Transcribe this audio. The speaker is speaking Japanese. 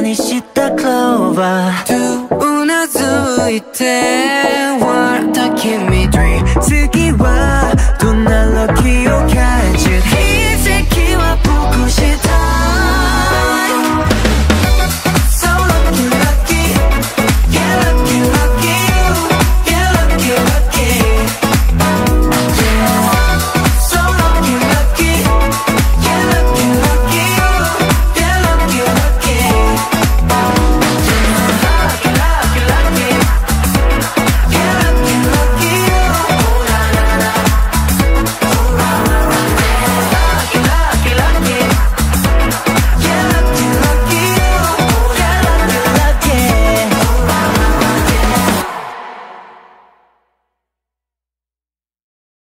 にしたクローバー。とうなずいて笑った君。